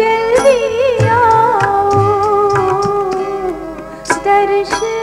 जल्दी आओ दर्शन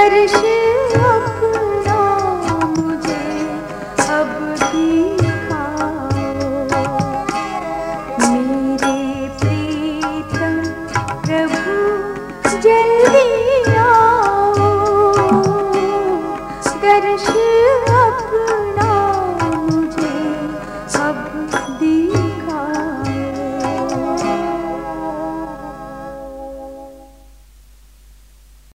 दर्शन